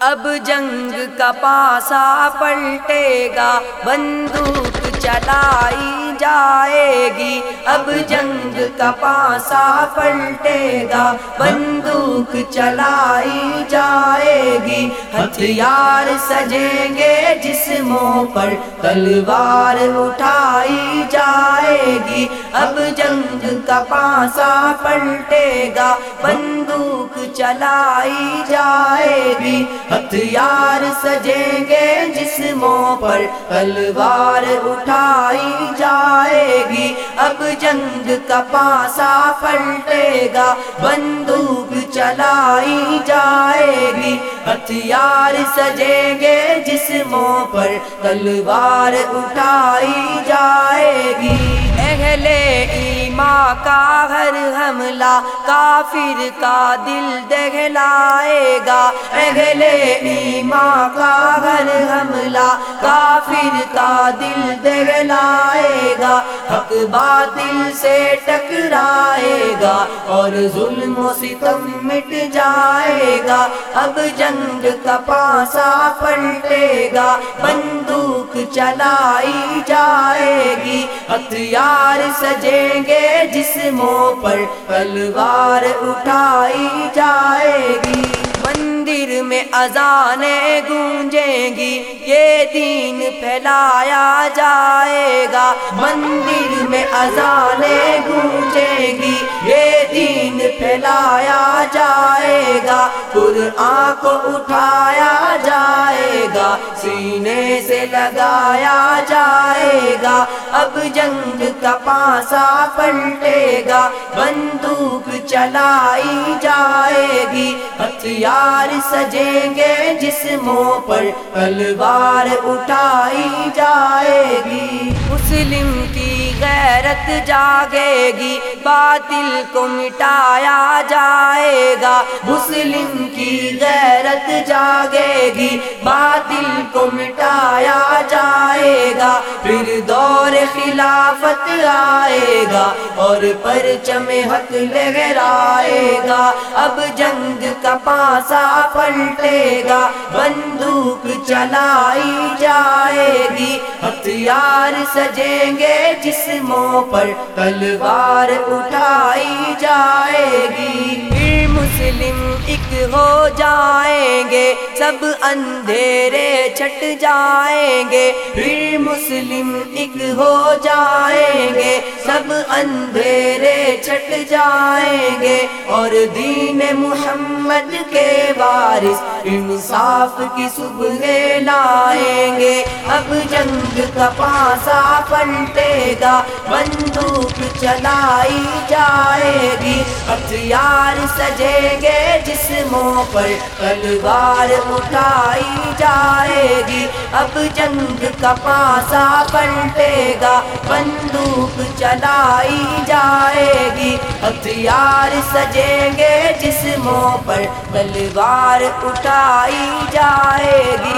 اب جنگ کا پاسا پلٹے گا، بندوق چلائی جائے گی۔ اب جنگ کا پاسا پلٹے گا، بندوق چلائی جائے گی۔ ہتھیار سجیں گے جسموں پر، تلوار اٹھائی جائے گی۔ اب جنگ کا پاسا پلٹے گا بندوق چلائی جائے گی۔ ہتھیار سجیں گے جسموں پر، تلوار اٹھائی جائے گی۔ اب جنگ کا پاسا پلٹے گا، بندوق چلائی جائے گی۔ ہتھیار سجیں گے جسموں پر، تلوار اٹھائی جائے گی۔ اہل ایمان کا ہر حملہ کافر کا دل دہلائے گا۔ اہل ایمان کا ہر حملہ کافر کا دل دہلائے گا۔ حق باطل سے ٹکرائے گا اور ظلم و ستم مٹ جائے گا۔ اب جنگ کا پاسا پلٹے گا، بندوق چلائی جائے گی۔ ہتھیار سجیں گے جسموں پر، تلوار اٹھائی جائے گی۔ مندر میں اذانیں گونجیں گی، یہ دین پھیلایا جائے گا۔ مندر میں اذانیں گونجیں گی، یہ دین پھیلایا جائے گا قرآن کو اٹھایا جائے گا، سینے سے لگایا جائے گا۔ اب جنگ کا پاسا پلٹے گا، بندوق چلائی جائے گی۔ ہتھیار سجیں گے جسموں پر، تلوار اٹھائی جائے گی۔ مسلم کی غیرت جاگے گی، باطل کو مٹایا جائے گا۔ مسلم کی غیرت جاگے گی، باطل کو مٹایا جائے گا، پھر دور خلافت آئے گا۔ اور پرچم حق لہرائے گا۔ اب جنگ کا پاسا پلٹے گا۔ بندوق چلائی جائے گی۔ ہتھیار سجیں گے جسموں پر۔ تلوار اٹھائی جائے گی۔ مسلم، ایک ہو گے، سب اندھیرے چھٹ جائیں گے۔ پھر مسلم ایک ہو جائیں گے۔ سب اندھیرے چھٹ جائیں گے۔ اور دین محمد کے وارث انصاف کی صبح لائیں گے۔ اب جنگ کا پاسا پلٹے گا، بندوق چلائی جائے گی۔ ہتھیار سجیں گے جسموں پر، تلوار اٹھائی جائے گی۔ اب جنگ کا پاسا پلٹے گا، بندوق چلائی جائے گی۔ ہتھیار سجیں گے جسموں پر، تلوار اٹھائی جائے گی۔